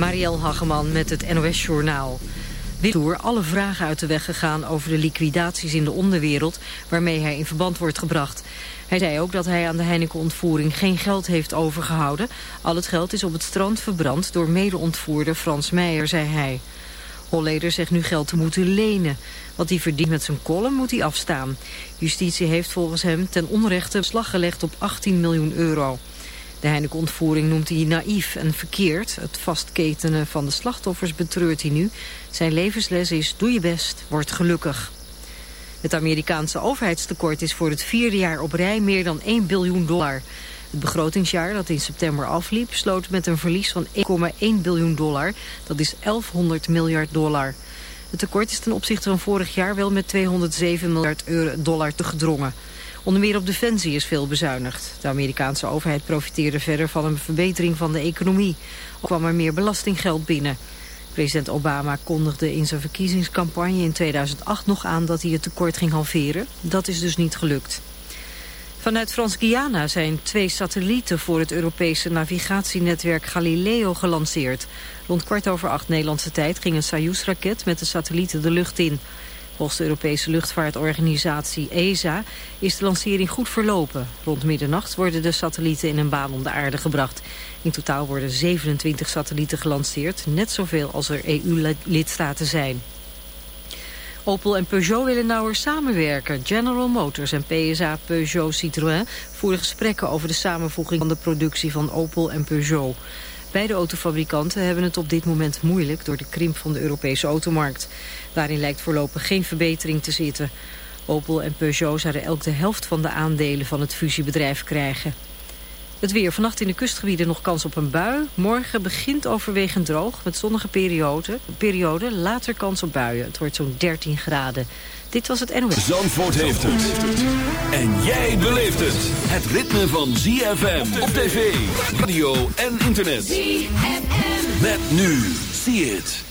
Marielle Hageman met het NOS Journaal. Wittoer alle vragen uit de weg gegaan over de liquidaties in de onderwereld... waarmee hij in verband wordt gebracht. Hij zei ook dat hij aan de Heineken-ontvoering geen geld heeft overgehouden. Al het geld is op het strand verbrand door mede-ontvoerder Frans Meijer, zei hij. Holleder zegt nu geld te moeten lenen. Wat hij verdient met zijn kolom moet hij afstaan. Justitie heeft volgens hem ten onrechte beslag gelegd op 18 miljoen euro. De Heineken-ontvoering noemt hij naïef en verkeerd. Het vastketenen van de slachtoffers betreurt hij nu. Zijn levensles is doe je best, word gelukkig. Het Amerikaanse overheidstekort is voor het vierde jaar op rij meer dan 1 biljoen dollar. Het begrotingsjaar dat in september afliep sloot met een verlies van 1,1 biljoen dollar. Dat is 1100 miljard dollar. Het tekort is ten opzichte van vorig jaar wel met 207 miljard dollar te gedrongen. Onder meer op defensie is veel bezuinigd. De Amerikaanse overheid profiteerde verder van een verbetering van de economie. Ook kwam er meer belastinggeld binnen. President Obama kondigde in zijn verkiezingscampagne in 2008 nog aan dat hij het tekort ging halveren. Dat is dus niet gelukt. Vanuit Frans-Guyana zijn twee satellieten voor het Europese navigatienetwerk Galileo gelanceerd. Rond kwart over acht Nederlandse tijd ging een Soyuz-raket met de satellieten de lucht in. Volgens de Europese luchtvaartorganisatie ESA is de lancering goed verlopen. Rond middernacht worden de satellieten in een baan om de aarde gebracht. In totaal worden 27 satellieten gelanceerd, net zoveel als er EU-lidstaten zijn. Opel en Peugeot willen nauwer samenwerken. General Motors en PSA Peugeot Citroën voeren gesprekken over de samenvoeging van de productie van Opel en Peugeot. Beide autofabrikanten hebben het op dit moment moeilijk door de krimp van de Europese automarkt. Daarin lijkt voorlopig geen verbetering te zitten. Opel en Peugeot zouden elk de helft van de aandelen van het fusiebedrijf krijgen. Het weer. Vannacht in de kustgebieden nog kans op een bui. Morgen begint overwegend droog met zonnige periode. periode later kans op buien. Het wordt zo'n 13 graden. Dit was het NOS. Zandvoort heeft het. En jij beleeft het. Het ritme van ZFM op tv, radio en internet. ZFM. Met nu. See it.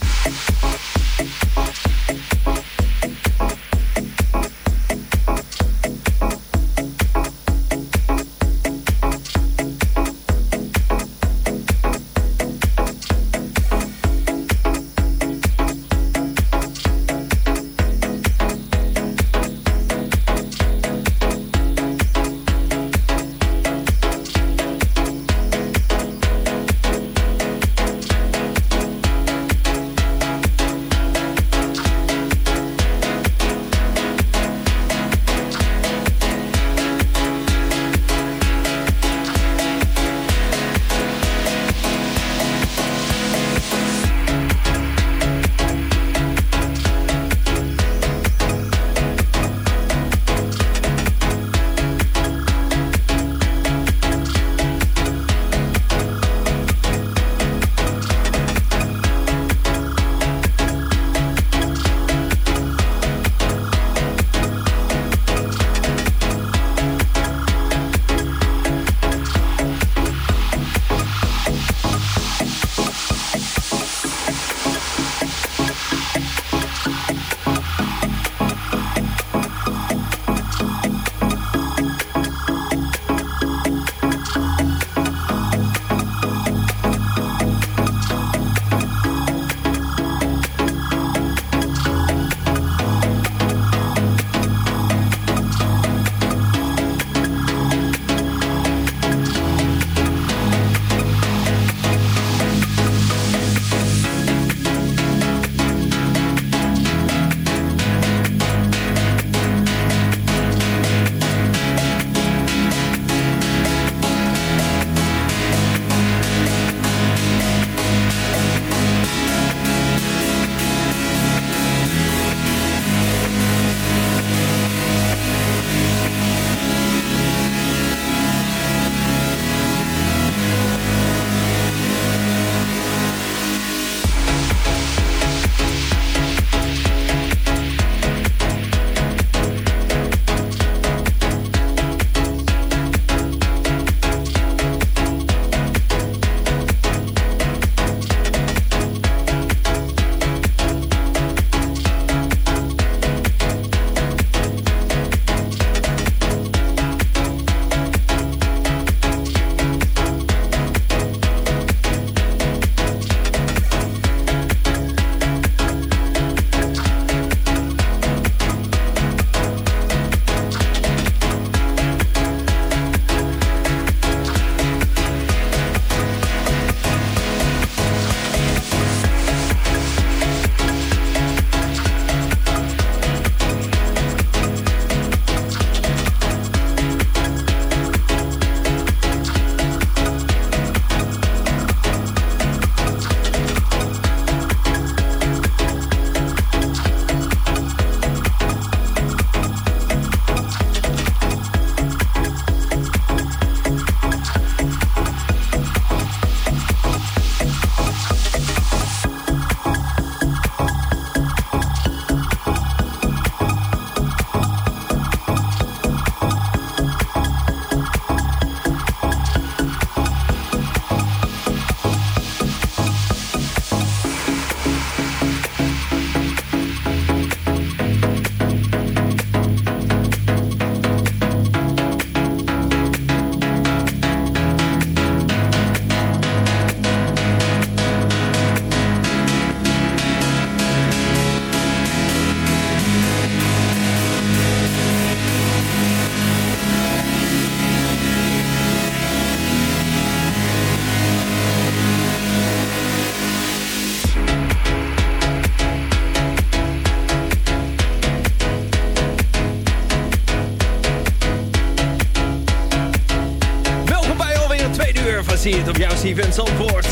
Steven Zandvoort.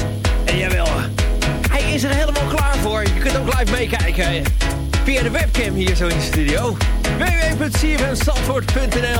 En jawel, hij is er helemaal klaar voor. Je kunt ook live meekijken via de webcam hier zo in de studio. www.cfmzandvoort.nl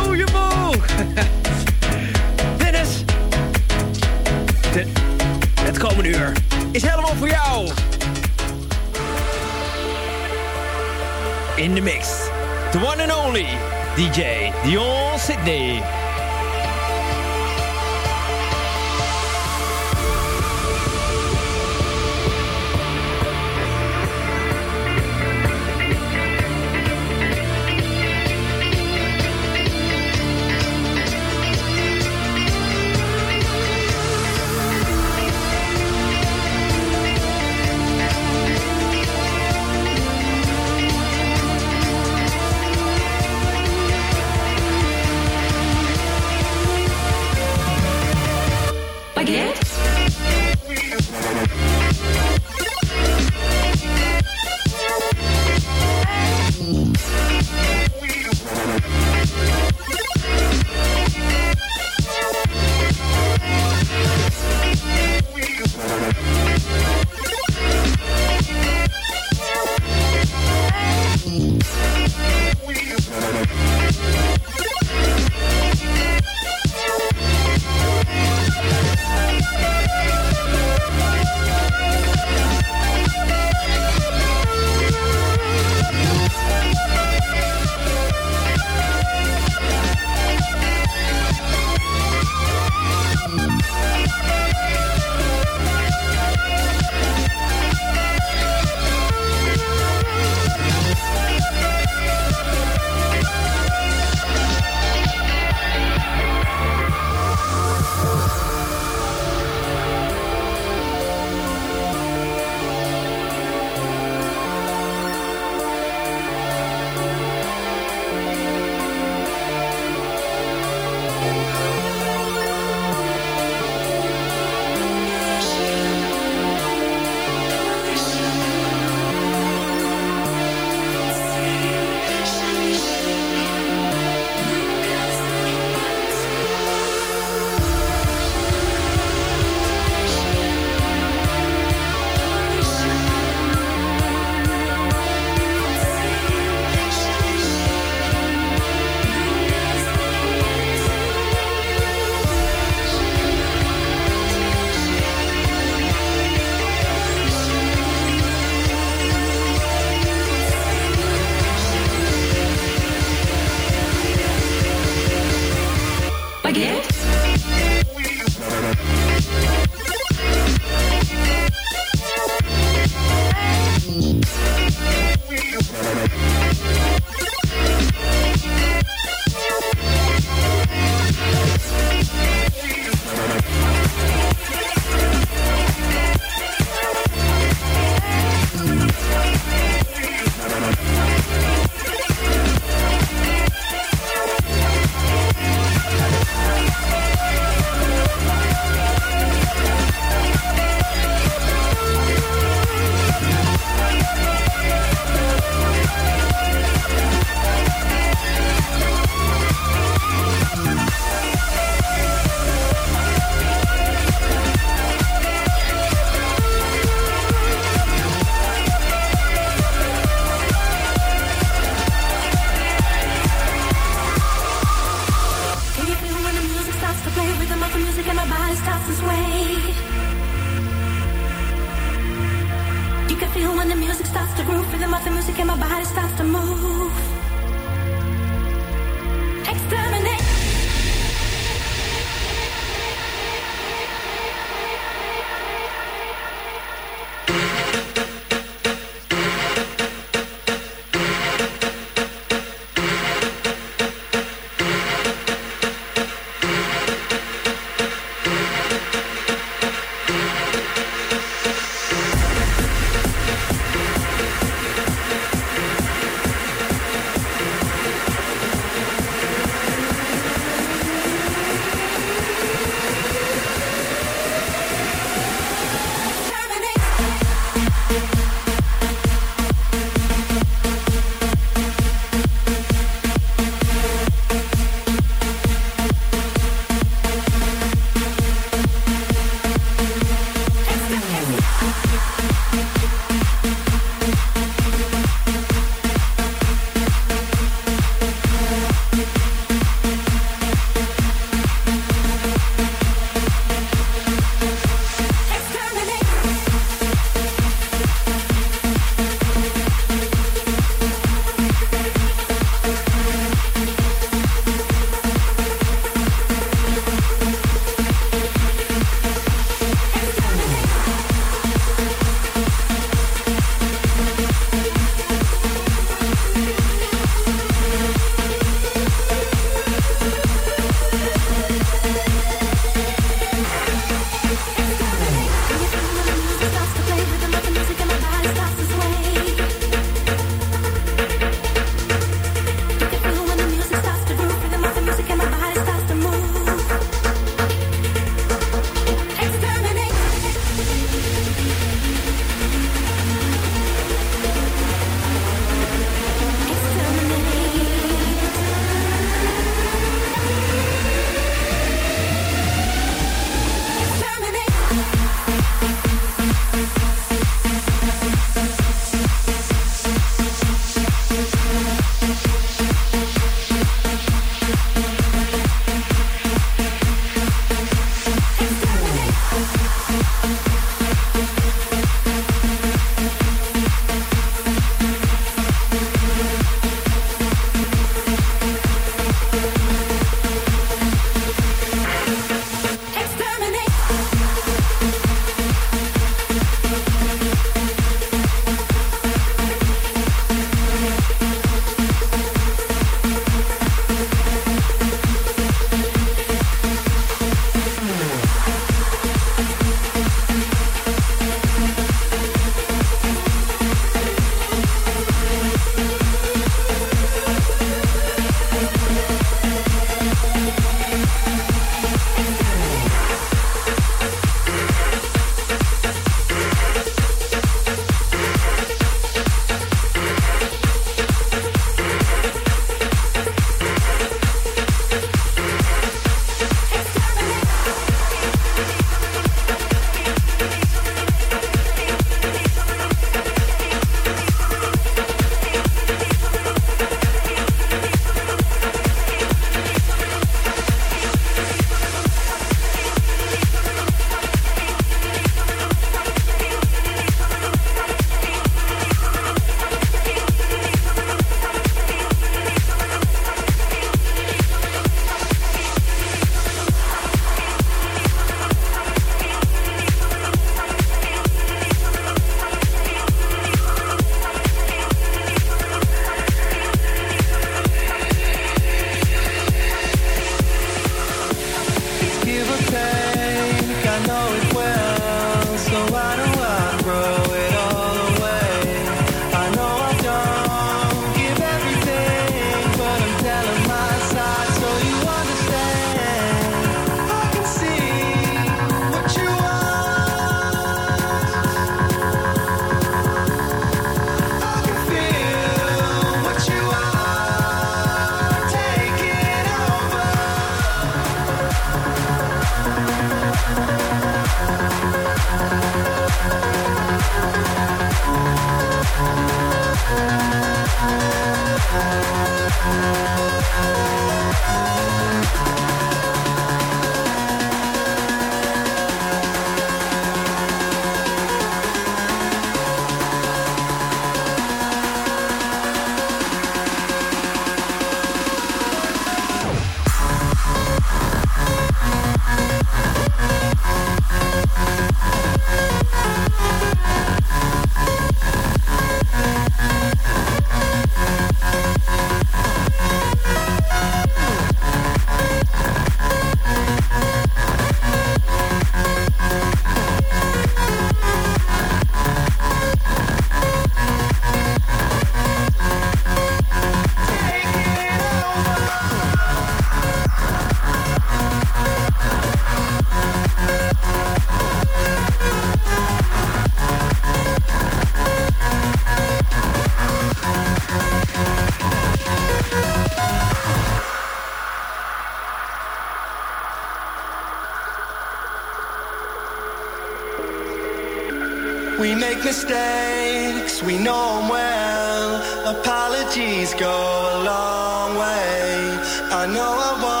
Apologies go a long way. I know I want.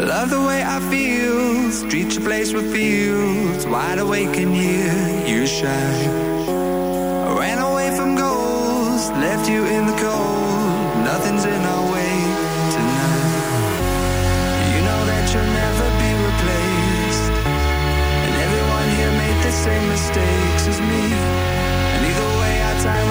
Love the way I feel. Streets a place with fields. Wide awake and here you shine. I ran away from goals, left you in the cold. Nothing's in our way tonight. You know that you'll never be replaced. And everyone here made the same mistakes as me. And either way, our time.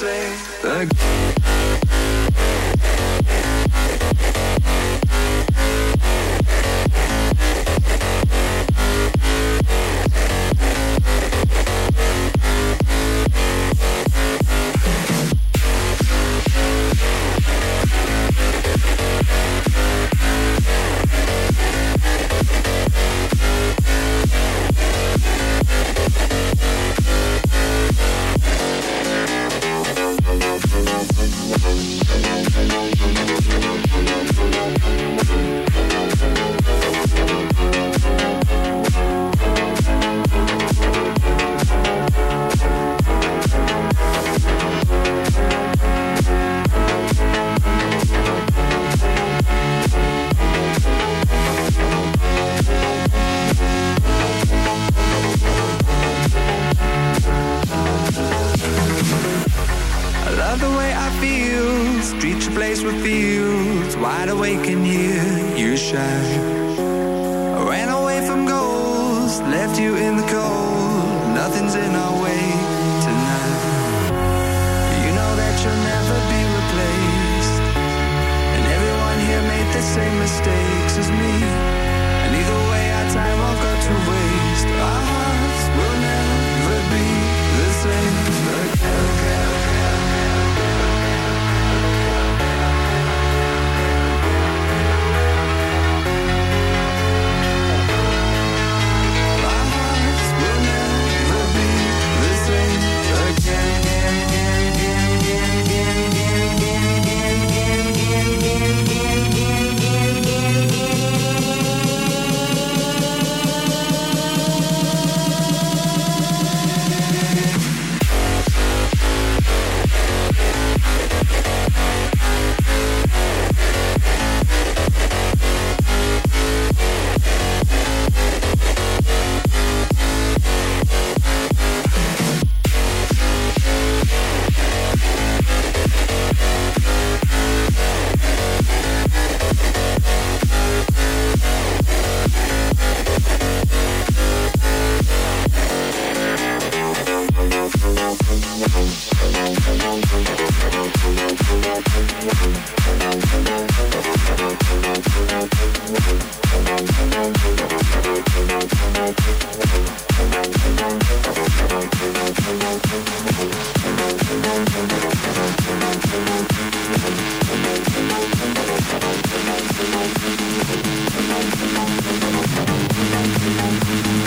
say again. wide awake and hear you shout. Ran away from goals, left you in the cold. Thank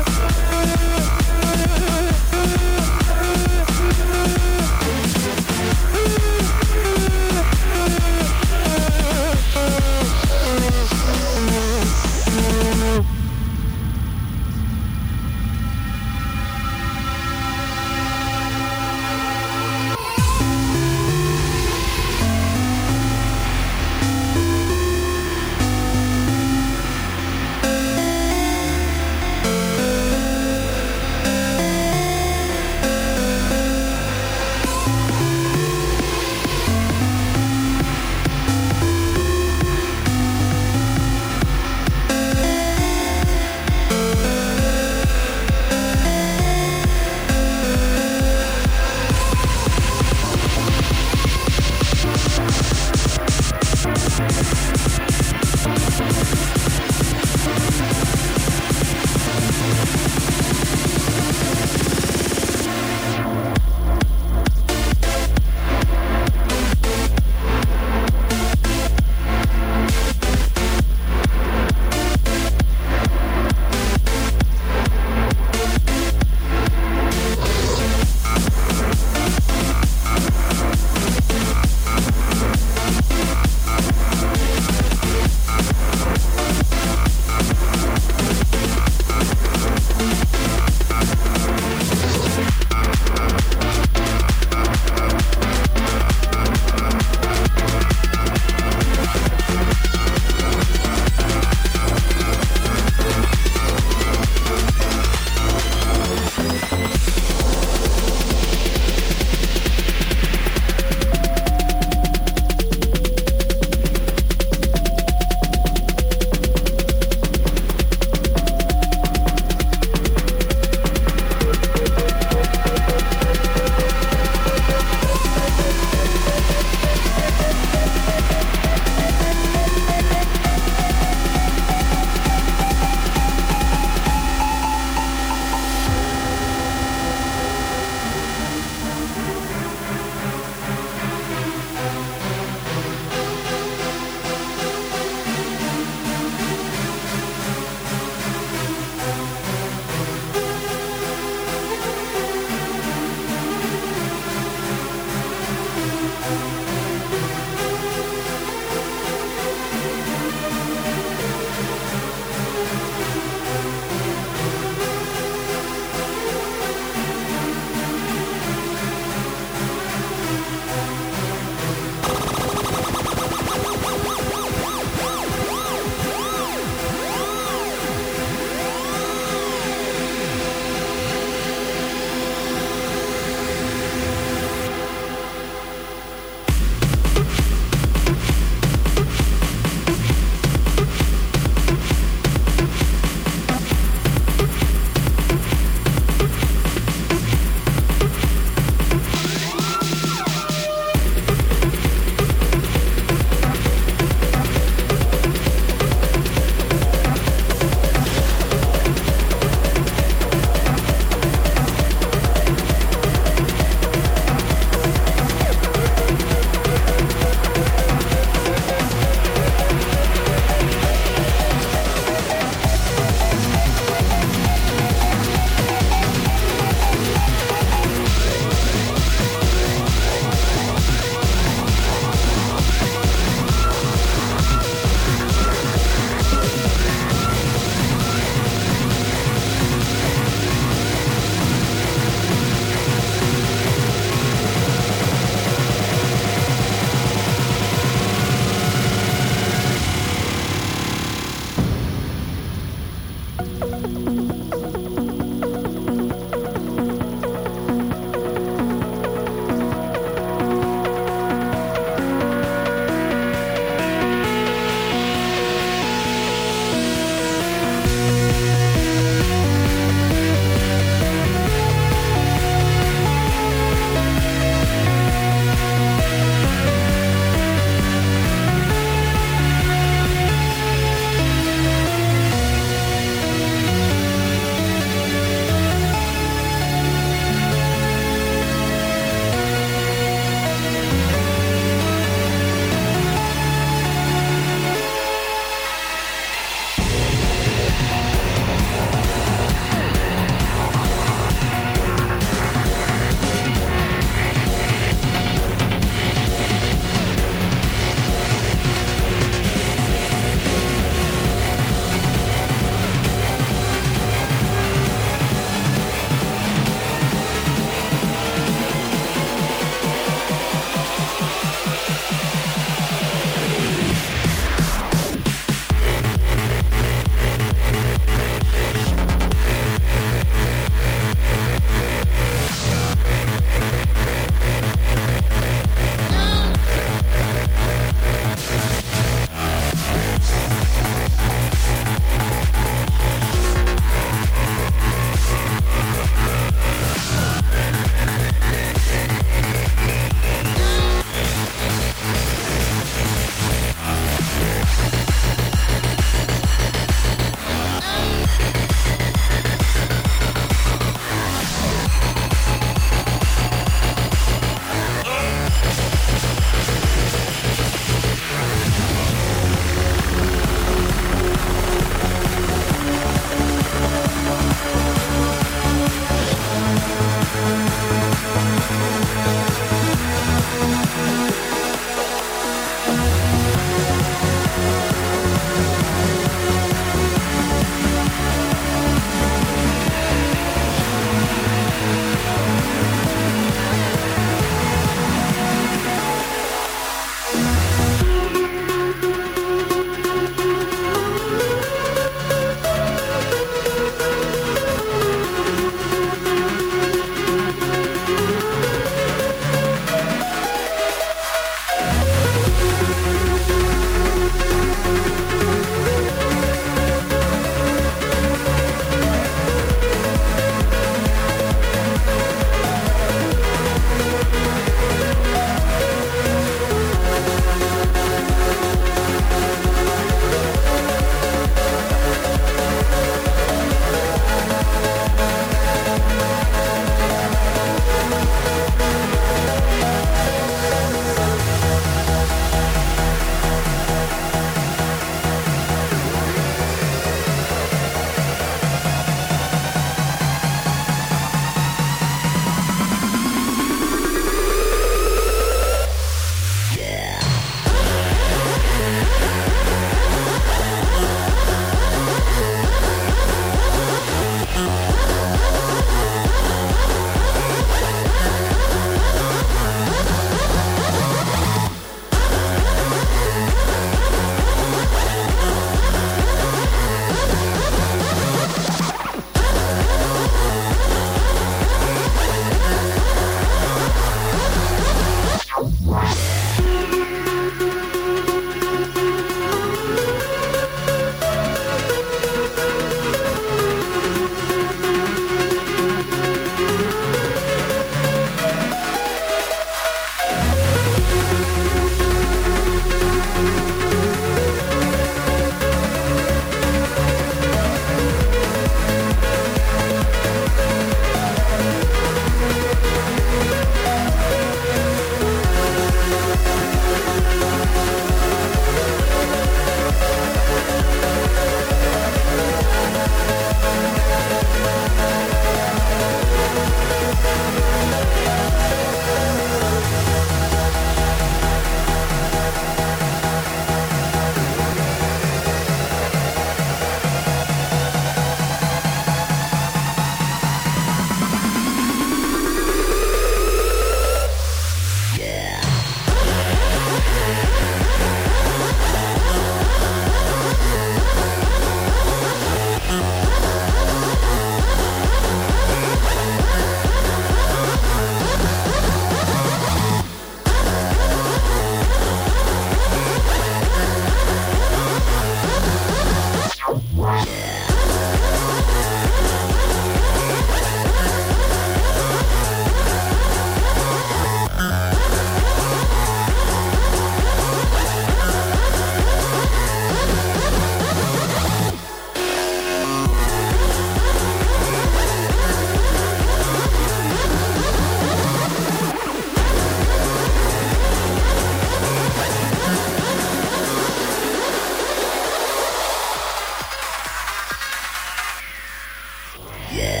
Yeah.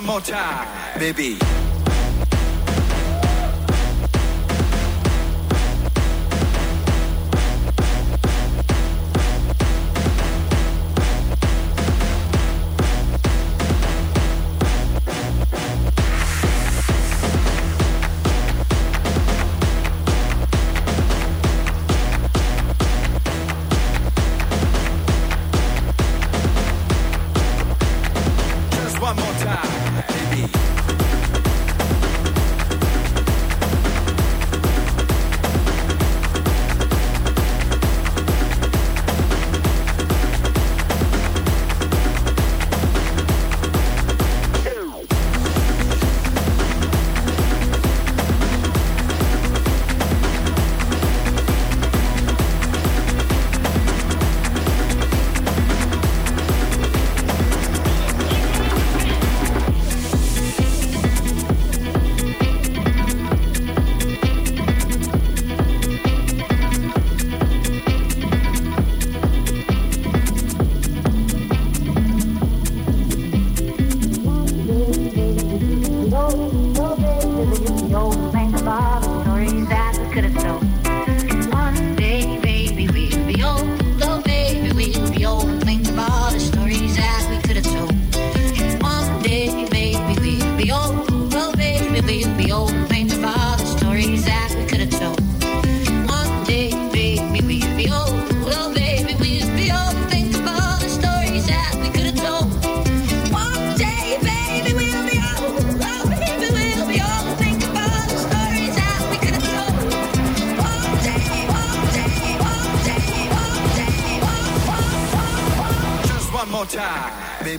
One more time, baby.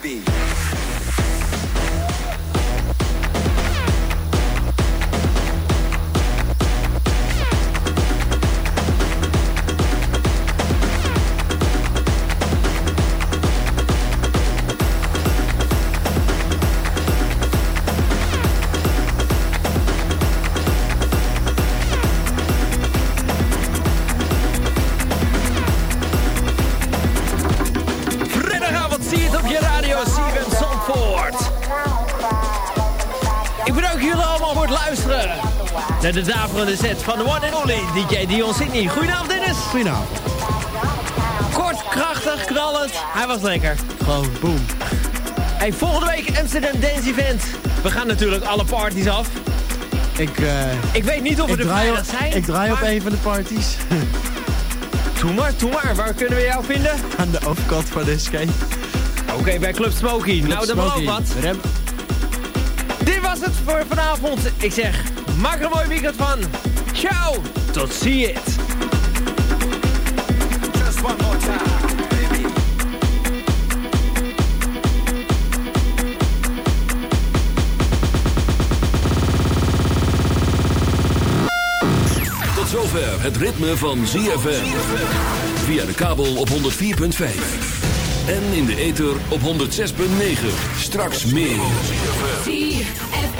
be. De set van de one and only DJ Dion Sydney. Goedenavond Dennis. Goedenavond. Kort, krachtig, knallend. Hij was lekker. Gewoon boom. Hey, volgende week Amsterdam Dance Event. We gaan natuurlijk alle parties af. Ik, uh, ik weet niet of we er vrijdag zijn. Ik draai op een van de parties. Doe maar, doe maar. Waar kunnen we jou vinden? Aan de overkant van de escape. Oké, bij Club Smoky. nou, dat belooft wat. Rem. Dit was het voor vanavond. Ik zeg, Maak er een mooi weekend van. Ciao, tot ziens. Just one more time, baby. Tot zover het ritme van ZFM. Via de kabel op 104.5. En in de ether op 106.9. Straks meer.